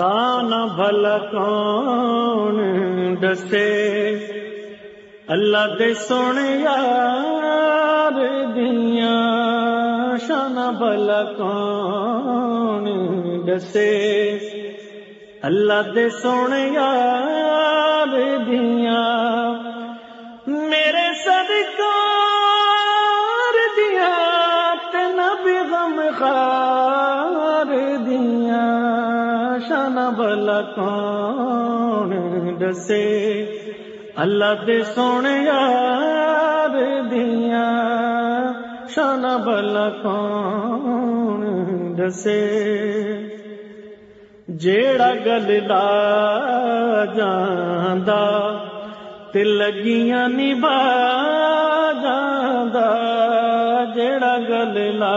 تانا بھلا کون دسے اللہ دے سونے یار دیا شان بھلا کون دسے اللہ دے سونے یار دیا میرے صدقہ خار دیا شان بلا کون دسے؟ اللہ دے سونے یار دیا۔ شان بلا کون دسے؟ جیڑا گل لا جاندا تے لگیاں نبا جاندا۔ جیڑا گل لا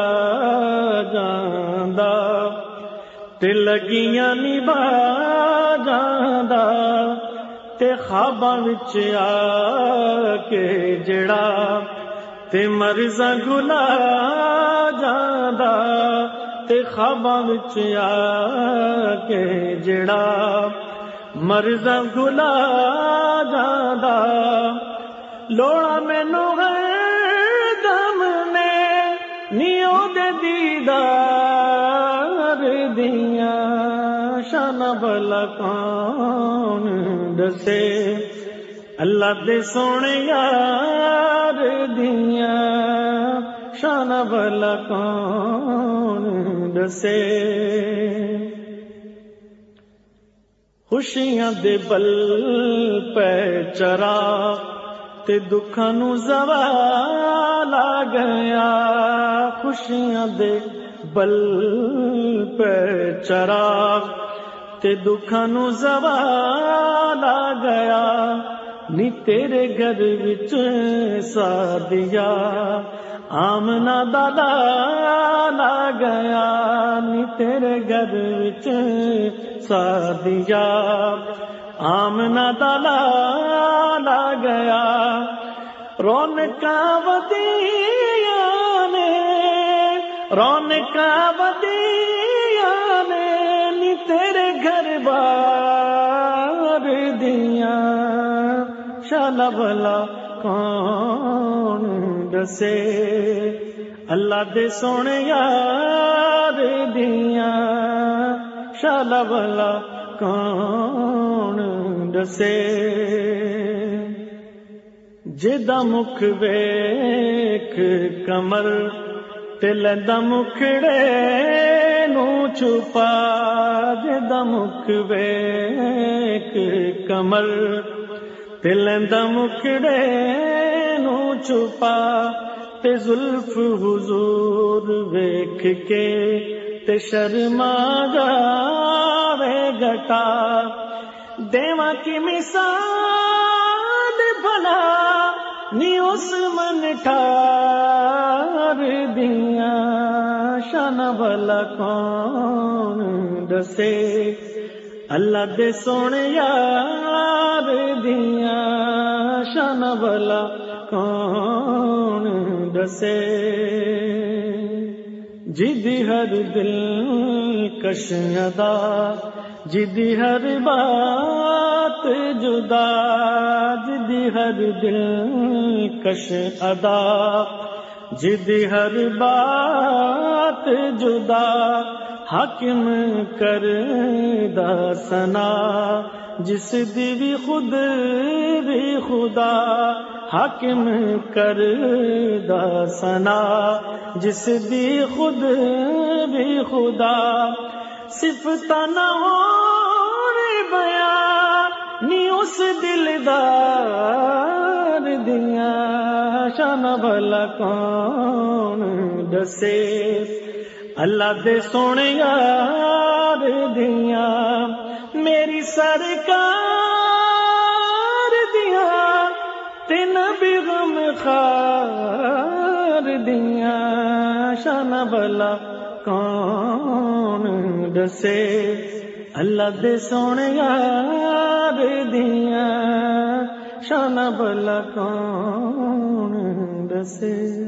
جاندا تے لگیاں نبا جاندا تے خواباں وچ آ کے جڑا تے مرزا گلا جاندا تے خواباں وچ آ کے جڑا مرزا گلا جاندا لوڑا مینو ہے شان کون دسے؟ اللہ دے سونے یار دیا۔ شان بلا کون دسے؟ خوشیاں دے بل پہ چرا تے دکھاں نو زوال آ گیا۔ خوشیاں دے بل پہ چراغ تے دکھاں نو زوال آ گیا۔ نی تیرے گھر وچ سادیا آمنا دادا لا گیا۔ نی تیرے گھر وچ سادیا آمنا دادا لا گیا۔ رونق ودیا نے رونق ودیا شال بلا کون دسے؟ اللہ دے سونے یار دیا۔ شال بلا کون دسے؟ جدا مکھ ویک کمر تل مکھڑے نو چھپا۔ جدا مکھ ویک کمر تل مکھڑے نو چھپا تے زلف حضور ویکھ کے تے شرما جاوے گٹا۔ دیواں کی مثال بنا نی اس من ٹھار دیا شان بلا کون دسے۔ اللہ دے سونے یار دیا شان بلا کون دسے؟ جدی ہر دل کش ادا جدی ہر بات جدا جدی ہر دل کش ادا۔ جدی ہر بات جدا حاکم کر دسنا جس دی بھی خود بھی خدا، حاکم کر دسنا جس دی خود بھی خدا۔ صفت نہ ہو بیا، نی اس دلدار دیا شان بھلا کون دسے۔ اللہ دے سونے یار دیا، میری سرکار دیا، تین بھی غم خار دیا۔ شان بلا کون دسے؟ اللہ دے سونے یار دیا۔ شان بلا کون دسے؟